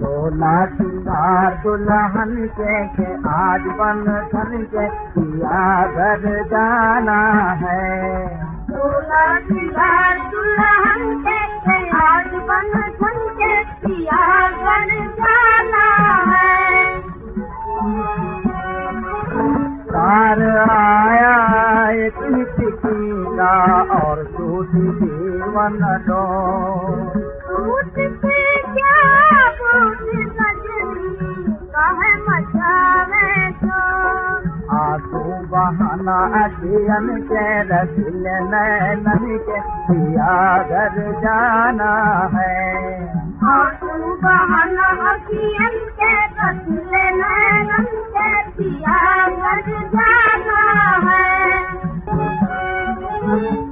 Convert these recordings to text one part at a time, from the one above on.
सोना सिंगार दुल्हन के के आज बन धन के किया घर जाना है। सोना सिंगार दुल्हन के के आज बन धन के किया घर जाना है। तार आया एक सूटी जीवन कहे मचावे तो? आंसू बहाना अध्ययन के रसिल नैनन के पिया घर जाना है। आंसू बहाना अखियन के बदले नैनन के पिया घर जाना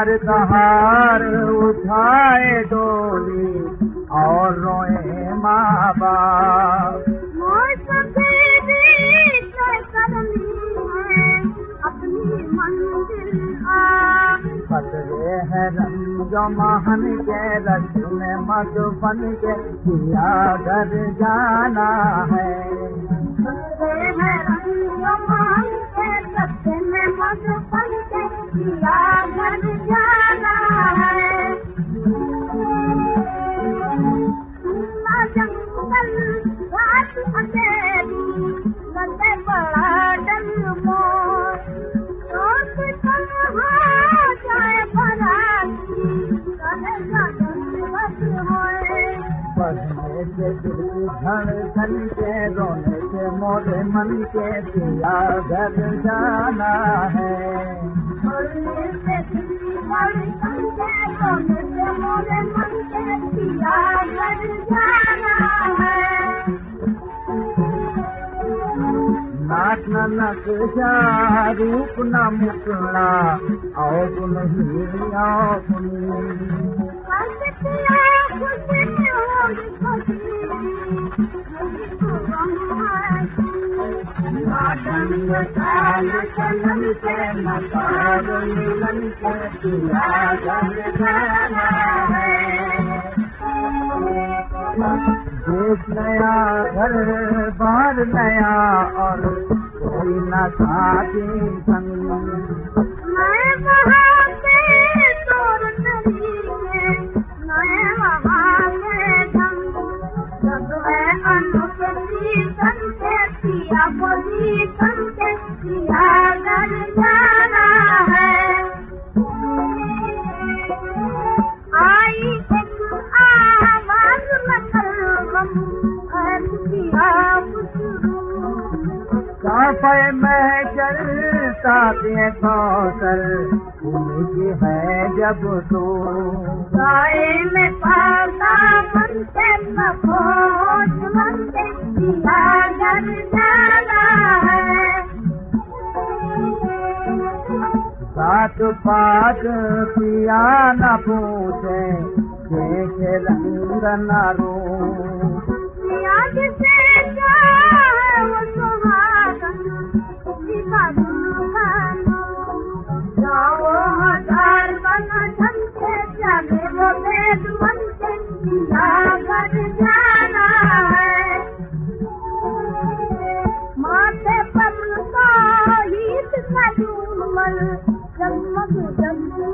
चार कहार उठाए डोली और रोए माँ बाप मौत तेरी तय करनी है रंग महन के रस्म मधुबन के किया घर जाना है। बदले हैं रंग मान रोने से मोरे मन के है। रोने से मोरे मन के पिया घर जाना है। नाच न नक्शा रूप न मुकड़ा और गुण ही देश नया घर बार नया और कोई न साथी संग। मैं काफे में चलता कौशल। उनकी है जब तो। गाय में पाता बनते दिया जाना है। सात पात पिया न पूछे देखे रंग न रो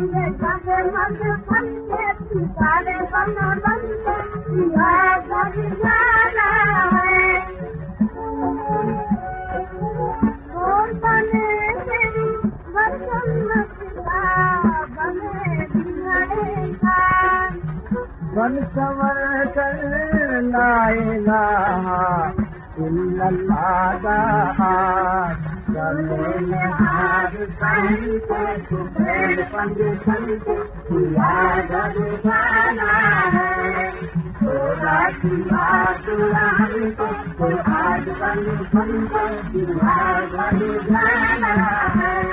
बसि बने पिता बने सले नाइन भे बजे कोनी भागो पुल जाना है